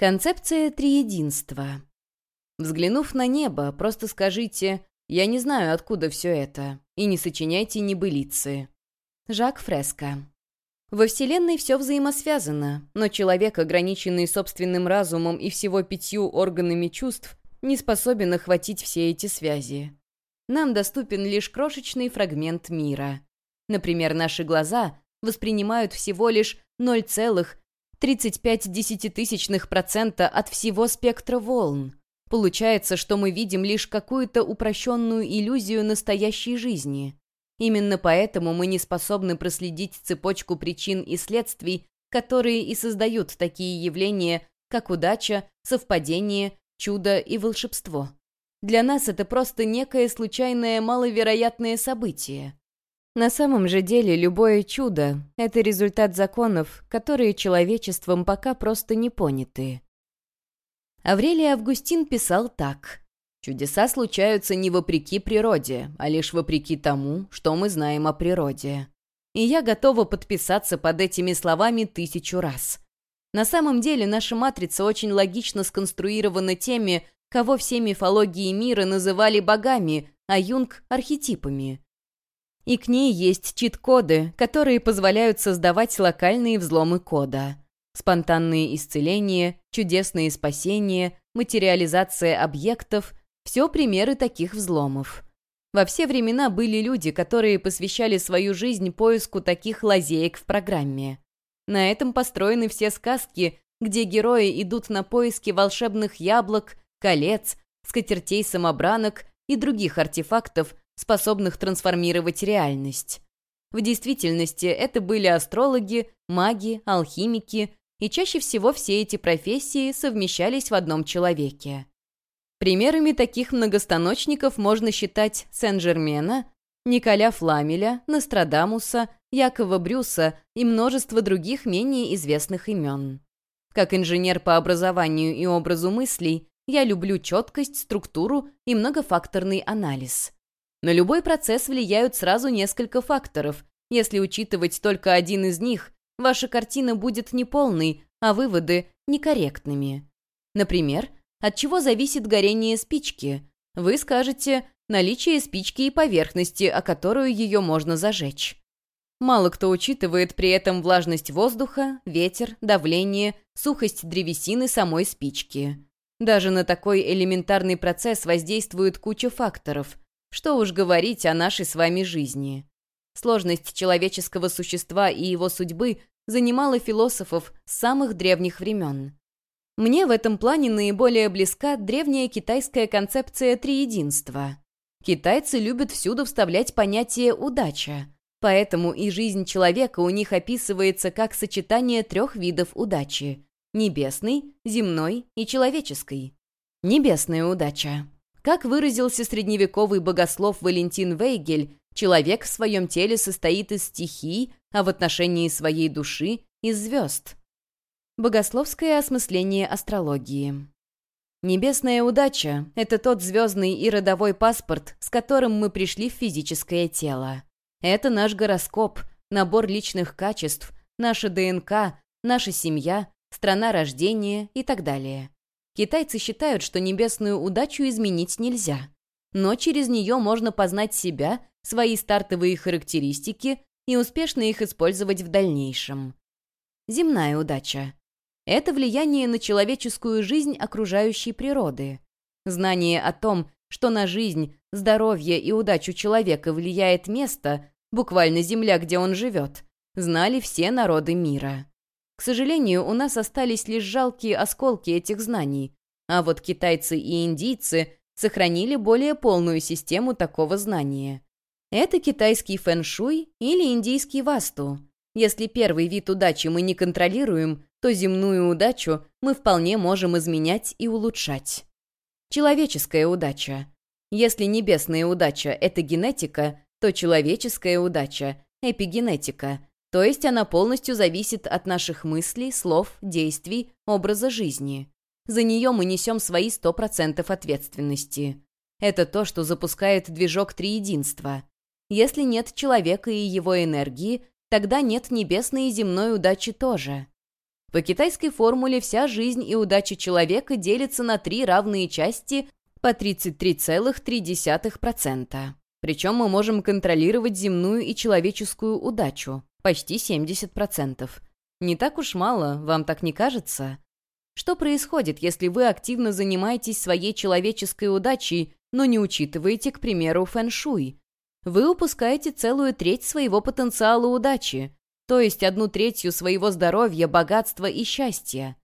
Концепция триединства. Взглянув на небо, просто скажите «Я не знаю, откуда все это», и не сочиняйте небылицы. Жак Фреско. Во Вселенной все взаимосвязано, но человек, ограниченный собственным разумом и всего пятью органами чувств, не способен охватить все эти связи. Нам доступен лишь крошечный фрагмент мира. Например, наши глаза воспринимают всего лишь 0,1 35 десятитысячных процента от всего спектра волн. Получается, что мы видим лишь какую-то упрощенную иллюзию настоящей жизни. Именно поэтому мы не способны проследить цепочку причин и следствий, которые и создают такие явления, как удача, совпадение, чудо и волшебство. Для нас это просто некое случайное маловероятное событие. На самом же деле любое чудо — это результат законов, которые человечеством пока просто не поняты. Аврелий Августин писал так. «Чудеса случаются не вопреки природе, а лишь вопреки тому, что мы знаем о природе». И я готова подписаться под этими словами тысячу раз. На самом деле наша матрица очень логично сконструирована теми, кого все мифологии мира называли богами, а Юнг — архетипами. И к ней есть чит-коды, которые позволяют создавать локальные взломы кода. Спонтанные исцеления, чудесные спасения, материализация объектов – все примеры таких взломов. Во все времена были люди, которые посвящали свою жизнь поиску таких лазеек в программе. На этом построены все сказки, где герои идут на поиски волшебных яблок, колец, скатертей-самобранок и других артефактов, способных трансформировать реальность. В действительности это были астрологи, маги, алхимики, и чаще всего все эти профессии совмещались в одном человеке. Примерами таких многостаночников можно считать Сен-Жермена, Николя Фламеля, Нострадамуса, Якова Брюса и множество других менее известных имен. Как инженер по образованию и образу мыслей, я люблю четкость, структуру и многофакторный анализ. На любой процесс влияют сразу несколько факторов. Если учитывать только один из них, ваша картина будет неполной, а выводы — некорректными. Например, от чего зависит горение спички? Вы скажете «наличие спички и поверхности, о которую ее можно зажечь». Мало кто учитывает при этом влажность воздуха, ветер, давление, сухость древесины самой спички. Даже на такой элементарный процесс воздействует куча факторов, что уж говорить о нашей с вами жизни. Сложность человеческого существа и его судьбы занимала философов с самых древних времен. Мне в этом плане наиболее близка древняя китайская концепция триединства. Китайцы любят всюду вставлять понятие «удача», поэтому и жизнь человека у них описывается как сочетание трех видов удачи – небесной, земной и человеческой. Небесная удача как выразился средневековый богослов Валентин Вейгель, человек в своем теле состоит из стихий, а в отношении своей души — из звезд. Богословское осмысление астрологии. Небесная удача — это тот звездный и родовой паспорт, с которым мы пришли в физическое тело. Это наш гороскоп, набор личных качеств, наша ДНК, наша семья, страна рождения и так далее. Китайцы считают, что небесную удачу изменить нельзя. Но через нее можно познать себя, свои стартовые характеристики и успешно их использовать в дальнейшем. Земная удача. Это влияние на человеческую жизнь окружающей природы. Знание о том, что на жизнь, здоровье и удачу человека влияет место, буквально земля, где он живет, знали все народы мира. К сожалению, у нас остались лишь жалкие осколки этих знаний, а вот китайцы и индийцы сохранили более полную систему такого знания. Это китайский фэн-шуй или индийский васту. Если первый вид удачи мы не контролируем, то земную удачу мы вполне можем изменять и улучшать. Человеческая удача. Если небесная удача — это генетика, то человеческая удача — эпигенетика, то есть она полностью зависит от наших мыслей, слов, действий, образа жизни. За нее мы несем свои 100% ответственности. Это то, что запускает движок триединства. Если нет человека и его энергии, тогда нет небесной и земной удачи тоже. По китайской формуле вся жизнь и удача человека делится на три равные части по 33,3%. Причем мы можем контролировать земную и человеческую удачу, почти 70%. Не так уж мало, вам так не кажется? Что происходит, если вы активно занимаетесь своей человеческой удачей, но не учитываете, к примеру, фэн-шуй? Вы упускаете целую треть своего потенциала удачи, то есть одну третью своего здоровья, богатства и счастья.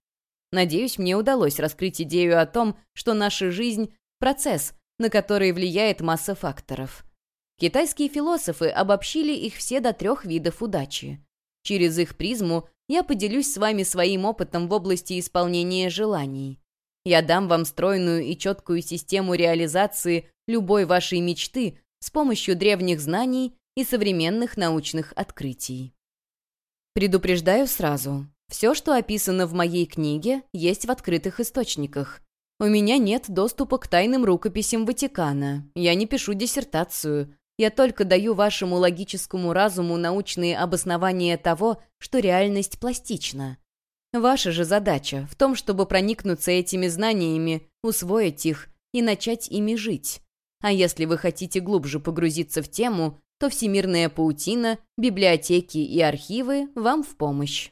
Надеюсь, мне удалось раскрыть идею о том, что наша жизнь — процесс, на который влияет масса факторов. Китайские философы обобщили их все до трех видов удачи. Через их призму я поделюсь с вами своим опытом в области исполнения желаний. Я дам вам стройную и четкую систему реализации любой вашей мечты с помощью древних знаний и современных научных открытий. Предупреждаю сразу, все, что описано в моей книге, есть в открытых источниках. У меня нет доступа к тайным рукописям Ватикана, я не пишу диссертацию, я только даю вашему логическому разуму научные обоснования того, что реальность пластична. Ваша же задача в том, чтобы проникнуться этими знаниями, усвоить их и начать ими жить. А если вы хотите глубже погрузиться в тему, то всемирная паутина, библиотеки и архивы вам в помощь.